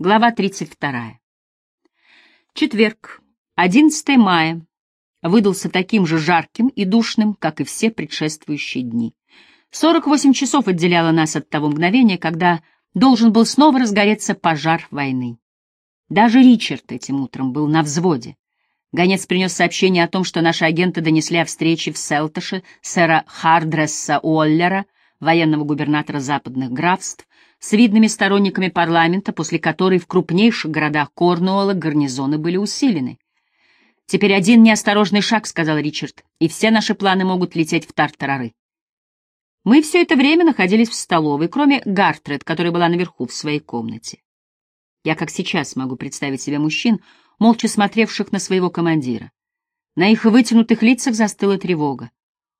Глава 32. Четверг, 11 мая, выдался таким же жарким и душным, как и все предшествующие дни. 48 часов отделяло нас от того мгновения, когда должен был снова разгореться пожар войны. Даже Ричард этим утром был на взводе. Гонец принес сообщение о том, что наши агенты донесли о встрече в Селташе сэра Хардресса Уоллера, военного губернатора западных графств, с видными сторонниками парламента, после которой в крупнейших городах Корнуолла гарнизоны были усилены. «Теперь один неосторожный шаг», — сказал Ричард, — «и все наши планы могут лететь в тартарары». Мы все это время находились в столовой, кроме Гартред, которая была наверху в своей комнате. Я как сейчас могу представить себе мужчин, молча смотревших на своего командира. На их вытянутых лицах застыла тревога.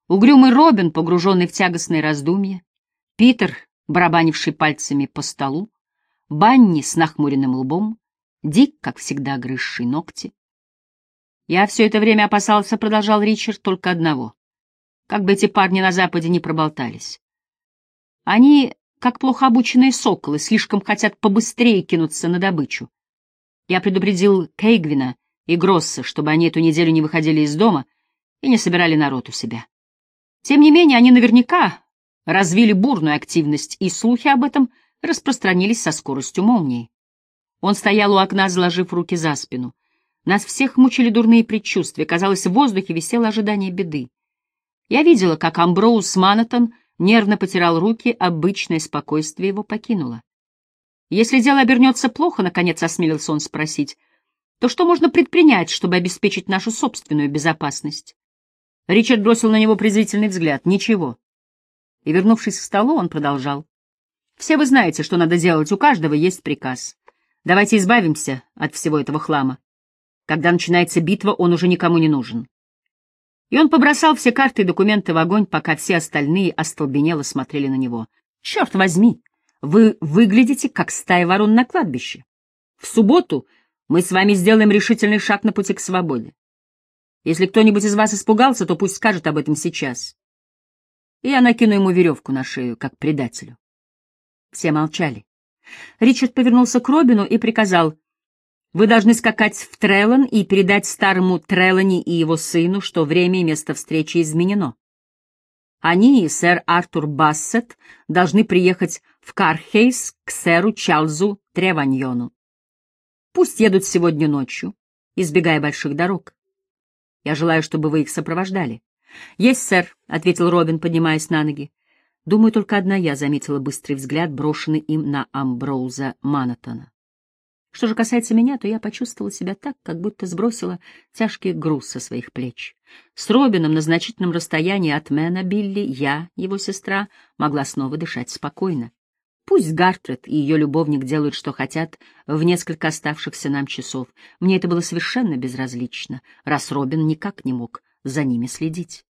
Угрюмый Робин, погруженный в тягостные раздумья, Питер, барабанивший пальцами по столу, Банни с нахмуренным лбом, Дик, как всегда, грызший ногти. Я все это время опасался, продолжал Ричард, только одного. Как бы эти парни на Западе не проболтались. Они, как плохо обученные соколы, слишком хотят побыстрее кинуться на добычу. Я предупредил Кейгвина и Гросса, чтобы они эту неделю не выходили из дома и не собирали народ у себя. Тем не менее, они наверняка развили бурную активность, и слухи об этом распространились со скоростью молнии. Он стоял у окна, заложив руки за спину. Нас всех мучили дурные предчувствия, казалось, в воздухе висело ожидание беды. Я видела, как Амброуз Манатон нервно потирал руки, обычное спокойствие его покинуло. Если дело обернется плохо, наконец осмелился он спросить, то что можно предпринять, чтобы обеспечить нашу собственную безопасность? Ричард бросил на него презрительный взгляд. Ничего. И, вернувшись к столу, он продолжал. «Все вы знаете, что надо делать, у каждого есть приказ. Давайте избавимся от всего этого хлама. Когда начинается битва, он уже никому не нужен». И он побросал все карты и документы в огонь, пока все остальные остолбенело смотрели на него. «Черт возьми! Вы выглядите, как стая ворон на кладбище. В субботу мы с вами сделаем решительный шаг на пути к свободе. Если кто-нибудь из вас испугался, то пусть скажет об этом сейчас и я накину ему веревку на шею, как предателю. Все молчали. Ричард повернулся к Робину и приказал, «Вы должны скакать в Треллан и передать старому Треллани и его сыну, что время и место встречи изменено. Они и сэр Артур Бассет должны приехать в Кархейс к сэру Чарльзу Треваньону. Пусть едут сегодня ночью, избегая больших дорог. Я желаю, чтобы вы их сопровождали. «Есть, сэр», — ответил Робин, поднимаясь на ноги. Думаю, только одна я заметила быстрый взгляд, брошенный им на Амброуза Манатона. Что же касается меня, то я почувствовала себя так, как будто сбросила тяжкий груз со своих плеч. С Робином на значительном расстоянии от Мэна Билли я, его сестра, могла снова дышать спокойно. Пусть Гартред и ее любовник делают, что хотят, в несколько оставшихся нам часов. Мне это было совершенно безразлично, раз Робин никак не мог за ними следить.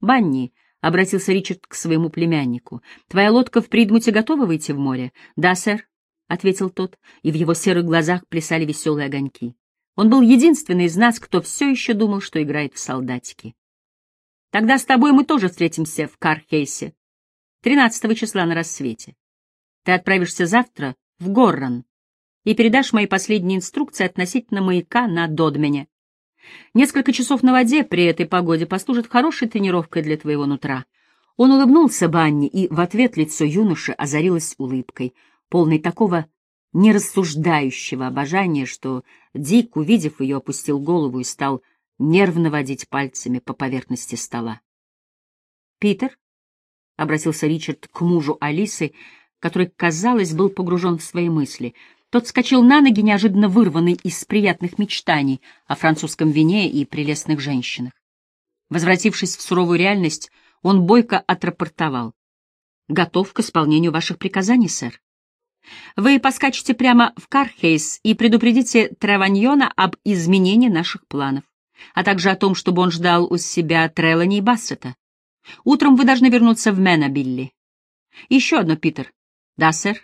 «Банни», — обратился Ричард к своему племяннику, — «твоя лодка в Придмуте готова выйти в море?» «Да, сэр», — ответил тот, и в его серых глазах плясали веселые огоньки. Он был единственный из нас, кто все еще думал, что играет в солдатики. «Тогда с тобой мы тоже встретимся в Кархейсе, 13 числа на рассвете. Ты отправишься завтра в Горран и передашь мои последние инструкции относительно маяка на Додмене. Несколько часов на воде при этой погоде послужат хорошей тренировкой для твоего нутра. Он улыбнулся Банни, и в ответ лицо юноши озарилось улыбкой, полной такого нерассуждающего обожания, что Дик, увидев ее, опустил голову и стал нервно водить пальцами по поверхности стола. «Питер?» — обратился Ричард к мужу Алисы, который, казалось, был погружен в свои мысли — тот вскочил на ноги, неожиданно вырванный из приятных мечтаний о французском вине и прелестных женщинах. Возвратившись в суровую реальность, он бойко отрапортовал. «Готов к исполнению ваших приказаний, сэр. Вы поскачете прямо в Кархейс и предупредите Треваньона об изменении наших планов, а также о том, чтобы он ждал у себя Трелани и Бассета. Утром вы должны вернуться в Менобилли. Еще одно, Питер. Да, сэр.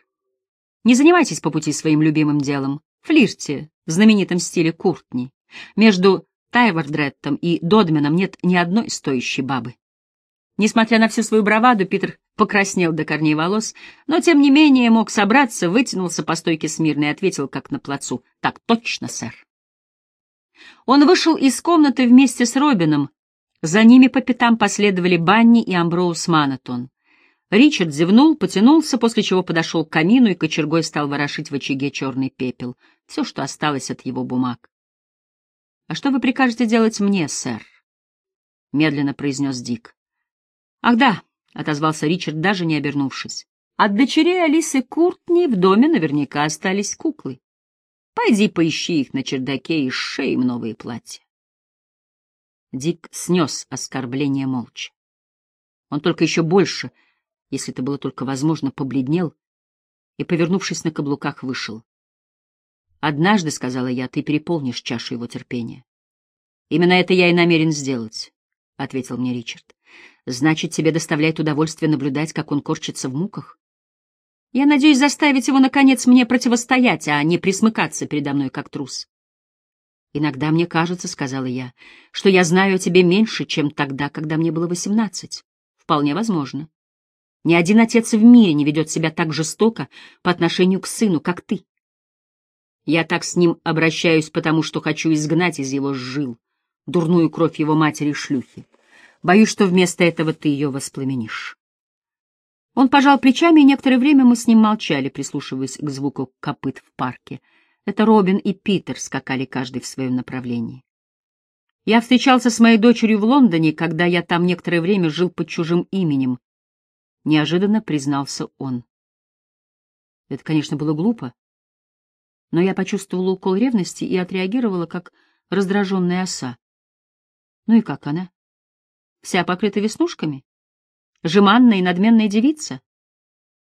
Не занимайтесь по пути своим любимым делом. Флирте в знаменитом стиле Куртни. Между Тайвардреттом и Додменом нет ни одной стоящей бабы. Несмотря на всю свою браваду, Питер покраснел до корней волос, но, тем не менее, мог собраться, вытянулся по стойке смирно и ответил, как на плацу. «Так точно, сэр». Он вышел из комнаты вместе с Робином. За ними по пятам последовали Банни и Амброуз Манатон. Ричард зевнул, потянулся, после чего подошел к камину и кочергой стал ворошить в очаге черный пепел, все, что осталось от его бумаг. — А что вы прикажете делать мне, сэр? — медленно произнес Дик. — Ах да, — отозвался Ричард, даже не обернувшись. — От дочерей Алисы Куртни в доме наверняка остались куклы. Пойди поищи их на чердаке и сшей им новые платья. Дик снес оскорбление молча. Он только еще больше если это было только возможно, побледнел и, повернувшись на каблуках, вышел. «Однажды, — сказала я, — ты переполнишь чашу его терпения». «Именно это я и намерен сделать», — ответил мне Ричард. «Значит, тебе доставляет удовольствие наблюдать, как он корчится в муках? Я надеюсь заставить его, наконец, мне противостоять, а не присмыкаться передо мной, как трус». «Иногда мне кажется, — сказала я, — что я знаю о тебе меньше, чем тогда, когда мне было восемнадцать. Вполне возможно. Ни один отец в мире не ведет себя так жестоко по отношению к сыну, как ты. Я так с ним обращаюсь, потому что хочу изгнать из его жил дурную кровь его матери-шлюхи. Боюсь, что вместо этого ты ее воспламенишь. Он пожал плечами, и некоторое время мы с ним молчали, прислушиваясь к звуку копыт в парке. Это Робин и Питер скакали каждый в своем направлении. Я встречался с моей дочерью в Лондоне, когда я там некоторое время жил под чужим именем, — неожиданно признался он. Это, конечно, было глупо, но я почувствовала укол ревности и отреагировала, как раздраженная оса. Ну и как она? Вся покрыта веснушками? Жеманная и надменная девица?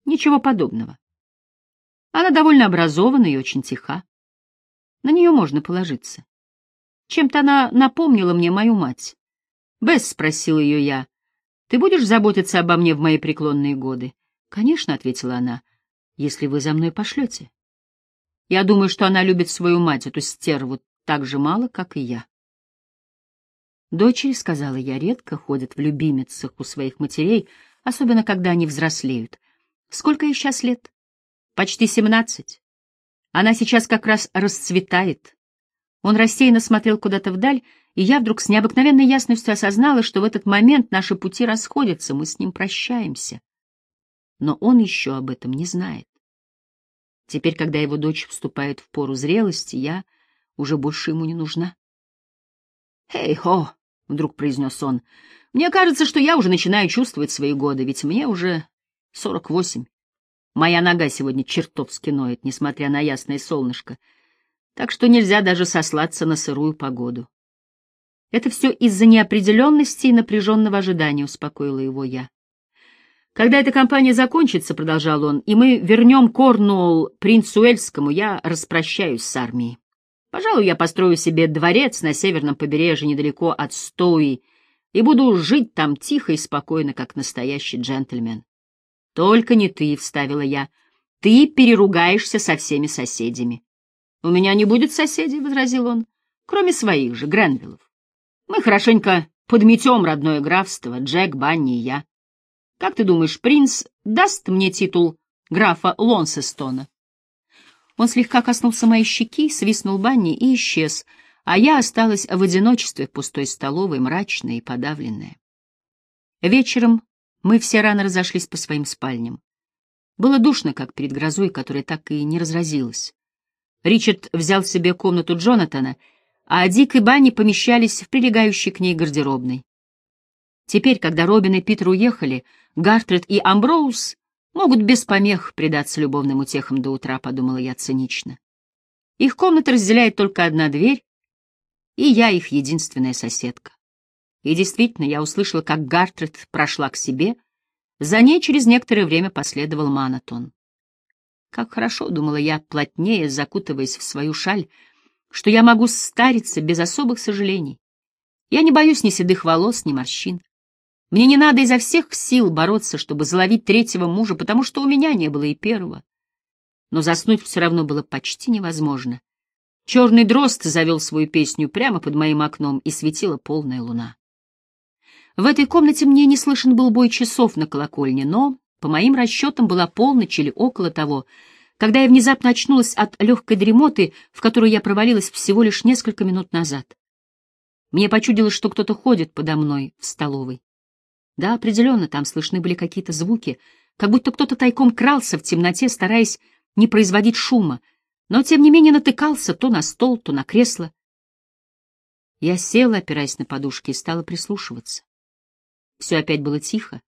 Ничего подобного. Она довольно образована и очень тиха. На нее можно положиться. Чем-то она напомнила мне мою мать. Бесс, спросил ее я, ты будешь заботиться обо мне в мои преклонные годы? — Конечно, — ответила она, — если вы за мной пошлете. Я думаю, что она любит свою мать, эту стерву, так же мало, как и я. Дочери, — сказала я, — редко ходят в любимицах у своих матерей, особенно когда они взрослеют. Сколько ей сейчас лет? Почти семнадцать. Она сейчас как раз расцветает. Он рассеянно смотрел куда-то вдаль, и я вдруг с необыкновенной ясностью осознала, что в этот момент наши пути расходятся, мы с ним прощаемся. Но он еще об этом не знает. Теперь, когда его дочь вступает в пору зрелости, я уже больше ему не нужна. «Эй-хо!» — вдруг произнес он. «Мне кажется, что я уже начинаю чувствовать свои годы, ведь мне уже сорок восемь. Моя нога сегодня чертовски ноет, несмотря на ясное солнышко, так что нельзя даже сослаться на сырую погоду. Это все из-за неопределенности и напряженного ожидания, успокоила его я. Когда эта кампания закончится, продолжал он, и мы вернем Корнуолл принцу Эльскому, я распрощаюсь с армией. Пожалуй, я построю себе дворец на северном побережье недалеко от Стоуи и буду жить там тихо и спокойно, как настоящий джентльмен. Только не ты, — вставила я, — ты переругаешься со всеми соседями. — У меня не будет соседей, — возразил он, — кроме своих же, Гренвиллов. Мы хорошенько подметем родное графство, Джек, Банни и я. Как ты думаешь, принц даст мне титул графа Лонсестона? Он слегка коснулся моей щеки, свистнул Банни и исчез, а я осталась в одиночестве в пустой столовой, мрачная и подавленная. Вечером мы все рано разошлись по своим спальням. Было душно, как перед грозой, которая так и не разразилась. Ричард взял себе комнату Джонатана — а Дик и Банни помещались в прилегающей к ней гардеробной. Теперь, когда Робин и Питер уехали, Гартред и Амброуз могут без помех предаться любовным утехам до утра, подумала я цинично. Их комната разделяет только одна дверь, и я их единственная соседка. И действительно, я услышала, как Гартред прошла к себе, за ней через некоторое время последовал Манатон. Как хорошо, думала я, плотнее закутываясь в свою шаль, что я могу стариться без особых сожалений. Я не боюсь ни седых волос, ни морщин. Мне не надо изо всех сил бороться, чтобы заловить третьего мужа, потому что у меня не было и первого. Но заснуть все равно было почти невозможно. Черный дрозд завел свою песню прямо под моим окном, и светила полная луна. В этой комнате мне не слышен был бой часов на колокольне, но, по моим расчетам, была полночь или около того, когда я внезапно очнулась от легкой дремоты, в которую я провалилась всего лишь несколько минут назад. Мне почудилось, что кто-то ходит подо мной в столовой. Да, определенно, там слышны были какие-то звуки, как будто кто-то тайком крался в темноте, стараясь не производить шума, но, тем не менее, натыкался то на стол, то на кресло. Я села, опираясь на подушки, и стала прислушиваться. Все опять было тихо,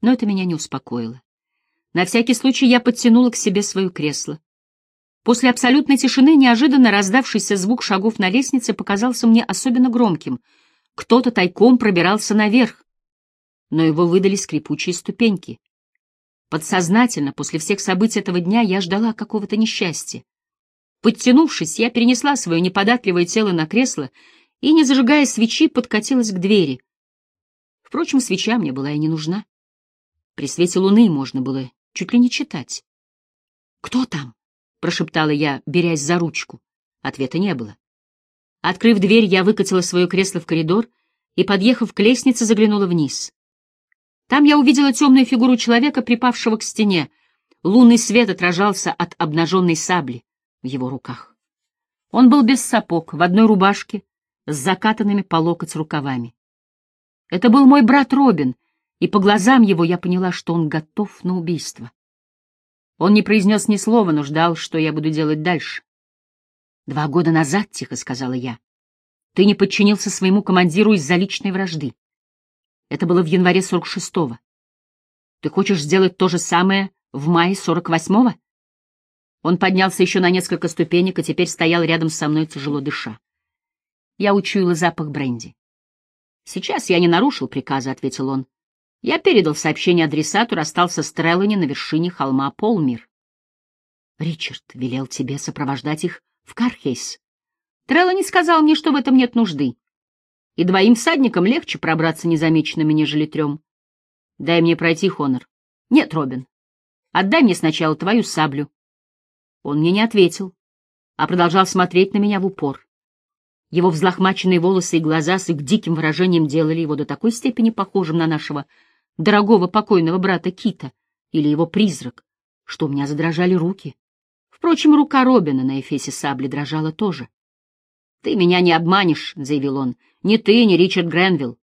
но это меня не успокоило. На всякий случай я подтянула к себе свое кресло. После абсолютной тишины неожиданно раздавшийся звук шагов на лестнице показался мне особенно громким. Кто-то тайком пробирался наверх, но его выдали скрипучие ступеньки. Подсознательно, после всех событий этого дня, я ждала какого-то несчастья. Подтянувшись, я перенесла свое неподатливое тело на кресло и, не зажигая свечи, подкатилась к двери. Впрочем, свеча мне была и не нужна. При свете луны можно было чуть ли не читать. «Кто там?» — прошептала я, берясь за ручку. Ответа не было. Открыв дверь, я выкатила свое кресло в коридор и, подъехав к лестнице, заглянула вниз. Там я увидела темную фигуру человека, припавшего к стене. Лунный свет отражался от обнаженной сабли в его руках. Он был без сапог, в одной рубашке, с закатанными по локоть рукавами. Это был мой брат Робин, и по глазам его я поняла, что он готов на убийство. Он не произнес ни слова, но ждал, что я буду делать дальше. «Два года назад», — тихо сказала я, — «ты не подчинился своему командиру из-за личной вражды. Это было в январе 46-го. Ты хочешь сделать то же самое в мае 48-го?» Он поднялся еще на несколько ступенек и теперь стоял рядом со мной, тяжело дыша. Я учуяла запах бренди. «Сейчас я не нарушил приказа», — ответил он. «Я передал сообщение адресату, расстался с Треллани на вершине холма Полмир». «Ричард велел тебе сопровождать их в Кархейс». «Треллани сказал мне, что в этом нет нужды. И двоим всадникам легче пробраться незамеченными, нежели трем. Дай мне пройти, Хонор». «Нет, Робин. Отдай мне сначала твою саблю». Он мне не ответил, а продолжал смотреть на меня в упор. Его взлохмаченные волосы и глаза с их диким выражением делали его до такой степени похожим на нашего дорогого покойного брата Кита или его призрак, что у меня задрожали руки. Впрочем, рука Робина на эфесе сабли дрожала тоже. «Ты меня не обманешь», — заявил он, — «ни ты, ни Ричард Гренвилл.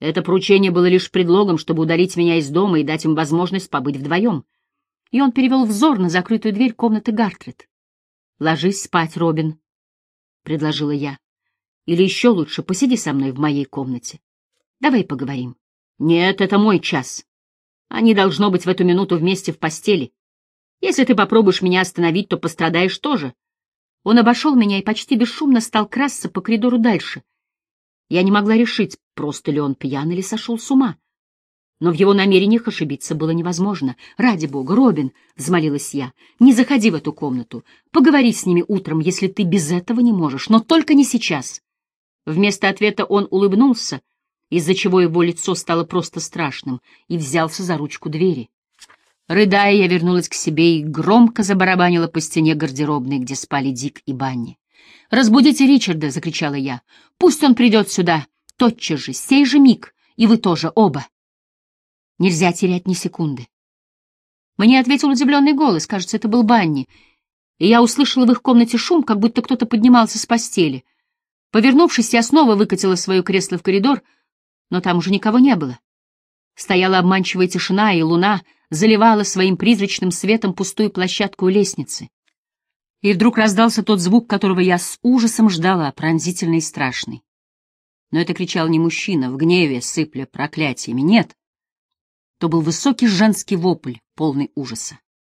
Это поручение было лишь предлогом, чтобы удалить меня из дома и дать им возможность побыть вдвоем». И он перевел взор на закрытую дверь комнаты Гартрет. «Ложись спать, Робин», — предложила я. Или еще лучше, посиди со мной в моей комнате. Давай поговорим. Нет, это мой час. Они должно быть в эту минуту вместе в постели. Если ты попробуешь меня остановить, то пострадаешь тоже. Он обошел меня и почти бесшумно стал красться по коридору дальше. Я не могла решить, просто ли он пьян или сошел с ума. Но в его намерениях ошибиться было невозможно. «Ради бога, Робин!» — взмолилась я. «Не заходи в эту комнату. Поговори с ними утром, если ты без этого не можешь, но только не сейчас. Вместо ответа он улыбнулся, из-за чего его лицо стало просто страшным, и взялся за ручку двери. Рыдая, я вернулась к себе и громко забарабанила по стене гардеробной, где спали Дик и Банни. «Разбудите Ричарда!» — закричала я. «Пусть он придет сюда! Тотчас же, сей же миг! И вы тоже, оба!» Нельзя терять ни секунды. Мне ответил удивленный голос, кажется, это был Банни, и я услышала в их комнате шум, как будто кто-то поднимался с постели — Повернувшись, я снова выкатила свое кресло в коридор, но там уже никого не было. Стояла обманчивая тишина, и луна заливала своим призрачным светом пустую площадку у лестницы. И вдруг раздался тот звук, которого я с ужасом ждала, пронзительный и страшный. Но это кричал не мужчина, в гневе, сыпля проклятиями, нет. То был высокий женский вопль, полный ужаса.